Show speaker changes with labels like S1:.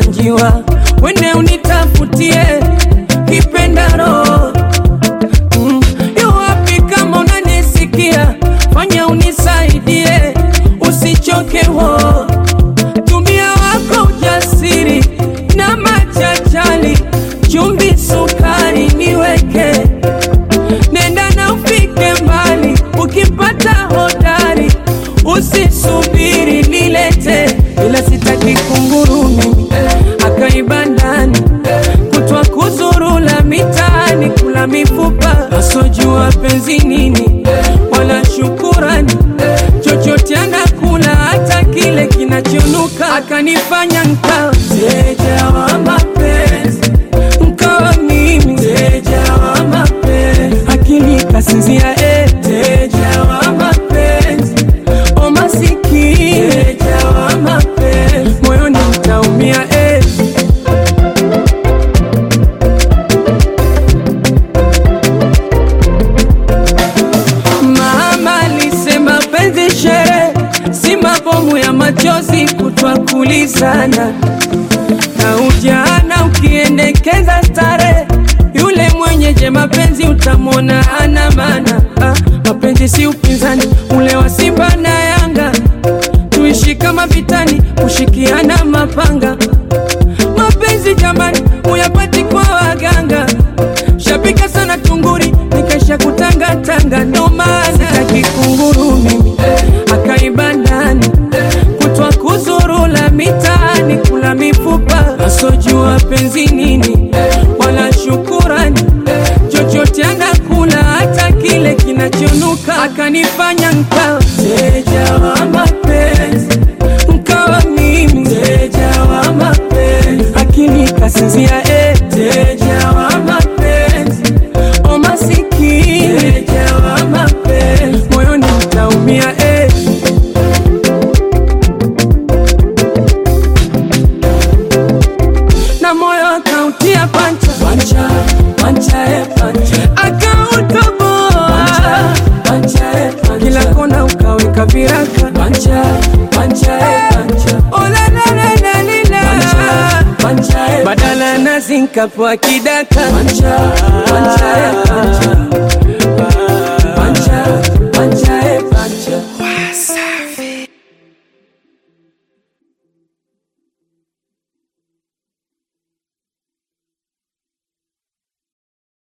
S1: sanjiwa, wene unitafutie kipendaro. Mm. Yu wapi kama unanisikia, fanya unisaidie, usichoke wo. Tumia wako ujasiri na machachali, chumbi sukari niweke, nenda na ufike mbali, ukipata hodari. Usisubiri nilete, ila sitaki kunguru mimi ndani kutwa kuzurula mitaani kula mifupa asojua penzi nini wala shukurani. Chochote anakula hata kile kinachonuka akanifanya nkawa mteja wa mapenzi. Nkawa mimi mteja wa mapenzi. Akili kasinzia eh. mteja machozi kutwa kulizana. Na ujana ukiendekeza stare, yule mwenyeje mapenzi utamwona ana mana Ah, mapenzi si upinzani ule wa Simba na Yanga, tuishi kama vitani, kushikiana mapanga. Asojua penzi nini wala shukurani. Chochote anakula hata kile kinachonuka akanifanya nkateja wa badala na zinkapo kidaka